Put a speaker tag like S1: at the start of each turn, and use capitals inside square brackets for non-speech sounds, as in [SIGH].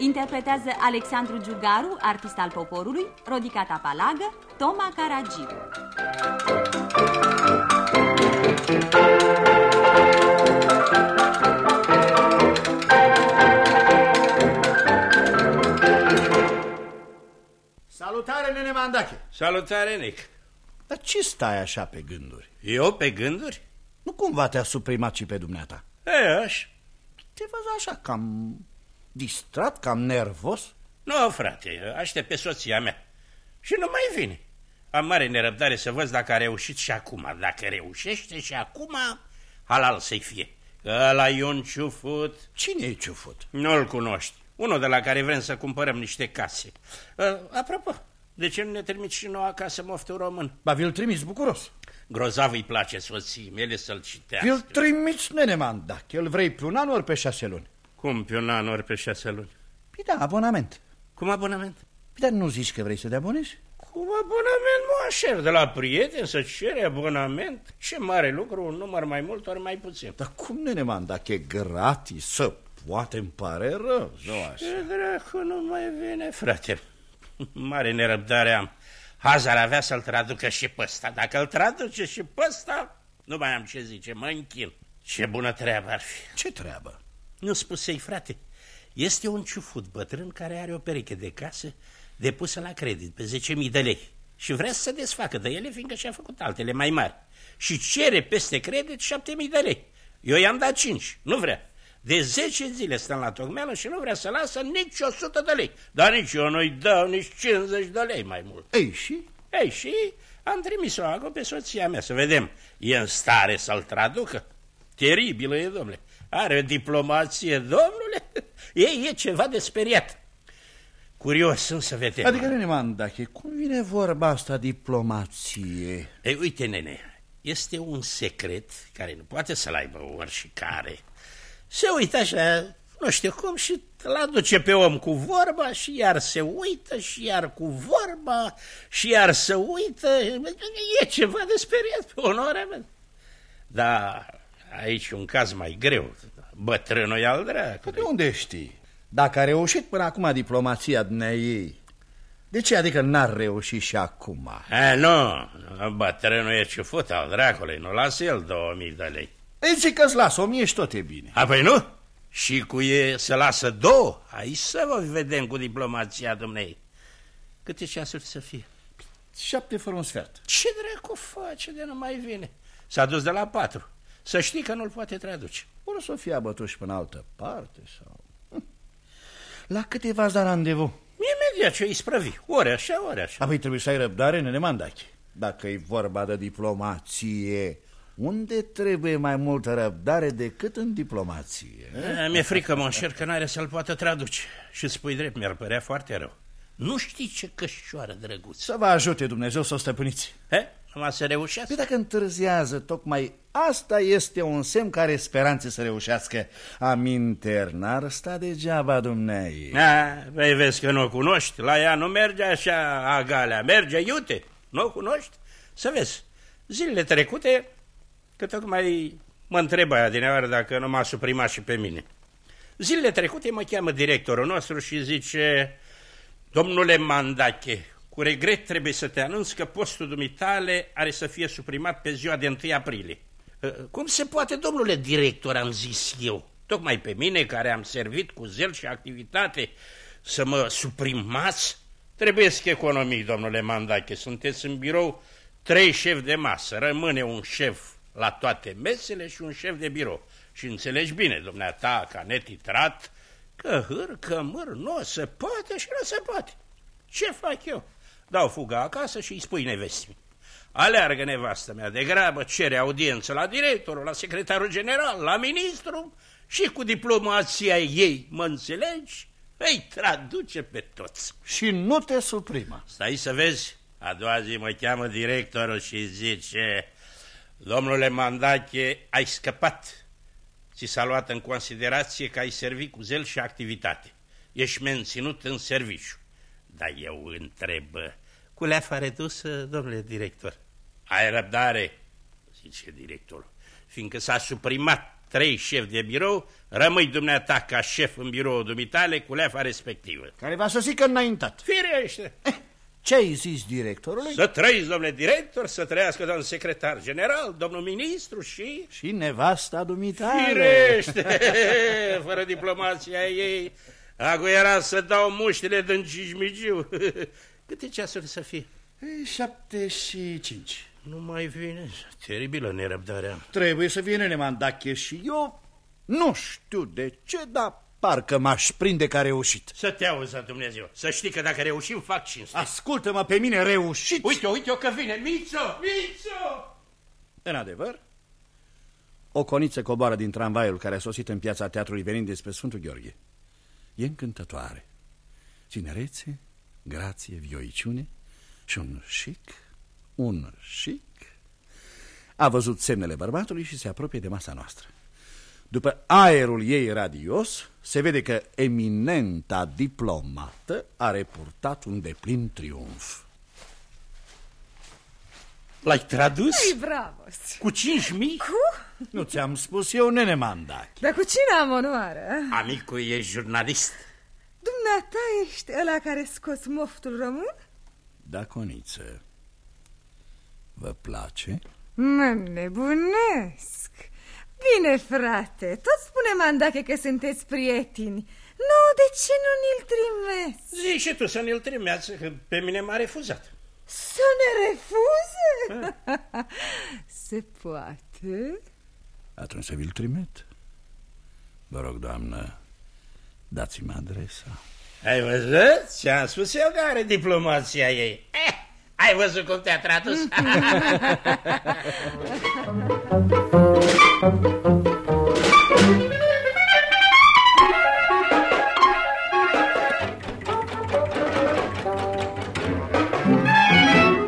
S1: Interpretează Alexandru Giugaru, artist al poporului, Rodica Tapalagă, Toma Caragiu.
S2: Salutare, nene Mandache!
S3: Salutare, Nic!
S2: Dar ce stai așa pe gânduri?
S3: Eu pe gânduri?
S2: Nu cumva te-a suprimat și pe dumneata?
S3: E, aș.
S2: Te văd așa cam distrat, cam nervos?
S3: Nu, frate, aștept pe soția mea. Și nu mai vine. Am mare nerăbdare să văd dacă a reușit și acum. Dacă reușește și acum, halal să-i fie. Ăla e un ciufut.
S2: Cine e ciufut?
S3: Nu-l cunoști. Unul de la care vrem să cumpărăm niște case. Uh, apropo, de ce nu ne trimiți și nouă acasă moftul român?
S2: Ba, vi-l trimis bucuros.
S3: Grozav îi place soții mele să-l citească.
S2: Vi-l trimiți, nene Mandache. Îl vrei pe un an ori pe șase luni?
S3: Cum pe un an ori pe șase luni?
S2: Păi da, abonament.
S3: Cum abonament?
S2: Păi dar nu zici că vrei să te abonezi?
S3: Cum abonament, mă așer de la prieten să cere abonament? Ce mare lucru, un număr mai mult ori mai puțin.
S2: Dar cum, nene Mandache, gratis, să poate îmi pare rău, nu așa.
S3: Ce dracu nu mai vine, frate. Mare nerăbdare am. Hazar avea să-l traducă și pe ăsta. Dacă îl traduce și pe ăsta, nu mai am ce zice, mă închin. Ce bună treabă ar fi.
S2: Ce treabă?
S3: Nu spusei, frate. Este un ciufut bătrân care are o pereche de casă depusă la credit pe 10.000 de lei și vrea să se desfacă de ele, fiindcă și-a făcut altele mai mari. Și cere peste credit 7.000 de lei. Eu i-am dat 5, nu vrea. De 10 zile stăm la tocmeală și nu vrea să lasă nici 100 de lei. Dar nici eu nu-i dau nici 50 de lei mai mult.
S2: Ei, și?
S3: Ei, și am trimis-o acolo pe soția mea să vedem. E în stare să-l traducă? Teribilă e, domnule. Are o diplomație, domnule. [LAUGHS] Ei e ceva de speriat. Curios sunt să vedem.
S2: Adică, nene Mandache, cum vine vorba asta diplomație?
S3: Ei, uite, nene, este un secret care nu poate să-l aibă oricare. Se uită așa, nu știu cum, și îl aduce pe om cu vorba și iar se uită și iar cu vorba și iar se uită. E ceva de speriat pe onoarea mea. Da, aici un caz mai greu. Bătrânul e al dracu.
S2: De unde știi? Dacă a reușit până acum diplomația ei, de ce adică n-ar reuși și acum?
S3: A, nu, bătrânul e ciufut al dracului, nu lasă el 2000 de lei.
S2: Ei zic că-ți las o mie și tot e bine.
S3: A, păi nu? Și cu e să lasă două? Aici să vă vedem cu diplomația dumnei. Câte ceasuri să fie?
S2: Șapte fără un sfert.
S3: Ce dracu face de nu mai vine? S-a dus de la patru. Să știi că nu-l poate traduce.
S2: Ori să fie abătut și până altă parte sau... Hm. La câte v-ați dat randevu?
S3: Imediat ce îi sprăvi. Ori așa, ori așa.
S2: Apoi trebuie să ai răbdare, nene Mandache. Dacă e vorba de diplomație, unde trebuie mai multă răbdare decât în diplomație? [LAUGHS]
S3: Mi-e frică, mă înșer, că n-are să-l poată traduce. Și spui drept, mi-ar părea foarte rău. Nu știi ce cășoară drăguț.
S2: Să vă ajute Dumnezeu să o stăpâniți.
S3: He? Numai să reușească?
S2: Păi dacă întârziază, tocmai asta este un semn care speranțe să reușească. Aminter, n-ar sta degeaba dumneai.
S3: A, păi vezi că nu o cunoști. La ea nu merge așa agalea, merge iute. Nu o cunoști? Să vezi, zilele trecute, că tocmai mă întreb aia din afară dacă nu m-a suprimat și pe mine. Zilele trecute mă cheamă directorul nostru și zice, domnule Mandache, cu regret trebuie să te anunț că postul dumitale are să fie suprimat pe ziua de 1 aprilie. Cum se poate, domnule director, am zis eu, tocmai pe mine care am servit cu zel și activitate să mă suprimați? Trebuie să economii, domnule Mandache, sunteți în birou trei șefi de masă, rămâne un șef la toate mesele și un șef de birou. Și înțelegi bine, dumneata, ca netitrat, că hâr, că măr, nu se poate și nu se poate. Ce fac eu? Dau fuga acasă și îi spui nevestii. Aleargă nevastă mea, de grabă cere audiență la directorul, la secretarul general, la ministru și cu diplomația ei, mă înțelegi? Îi traduce pe toți.
S2: Și nu te suprimă.
S3: Stai să vezi, a doua zi mă cheamă directorul și zice, domnule Mandache, ai scăpat. Ți s-a luat în considerație că ai servit cu zel și activitate. Ești menținut în serviciu. Dar eu întreb, cu leafa redusă, domnule director? Ai răbdare, zice directorul, fiindcă s-a suprimat trei șefi de birou, rămâi dumneata ca șef în biroul dumitale cu leafa respectivă.
S2: Care va sosi că înaintat.
S3: Firește!
S2: Ce ai zis directorului?
S3: Să trăiți, domnule director, să trăiască domnul secretar general, domnul ministru și...
S2: Și nevasta dumitale.
S3: Firește! [LAUGHS] Fără diplomația ei, acu era să dau muștile din cijmigiu. [LAUGHS] Câte ceasuri să fie?
S2: E, șapte și cinci.
S3: Nu mai vine. Teribilă nerăbdarea.
S2: Trebuie să vină Nemandache și eu nu știu de ce, dar parcă m-aș prinde că a reușit.
S3: Să te auză Dumnezeu. Să știi că dacă reușim, fac cinste.
S2: Ascultă-mă pe mine, reușit.
S3: Uite, uite-o că vine. Mițo! Mițo!
S2: În adevăr, o coniță coboară din tramvaiul care a sosit în piața teatrului venind despre Sfântul Gheorghe. E încântătoare. Tinerețe, grație, vioiciune și un șic, un șic. A văzut semnele bărbatului și se apropie de masa noastră. După aerul ei radios, se vede că eminenta diplomată a reportat un deplin triumf.
S3: L-ai tradus?
S4: Ei, bravo!
S3: Cu cinci mii?
S4: Cu?
S2: Nu ți-am spus eu, nene Mandache.
S4: Dar cu cine am onoarea?
S3: Amicul e jurnalist.
S4: Dumneata ești ăla care scos moftul român?
S2: Da, coniță, vă place?
S4: Mă nebunesc! Bine, frate, tot spune Mandache că sunteți prieteni. Nu, de ce nu ni-l trimeți?
S3: Zici și tu să ne-l trimeați, că pe mine m-a refuzat.
S4: Să ne refuze? [LAUGHS] Se poate?
S2: Atunci să vi-l trimit. Vă rog, doamnă, dați-mi adresa.
S3: Ai văzut? Ți-am spus eu că are diplomația ei. Eh, ai văzut cum te-a tradus? [LAUGHS]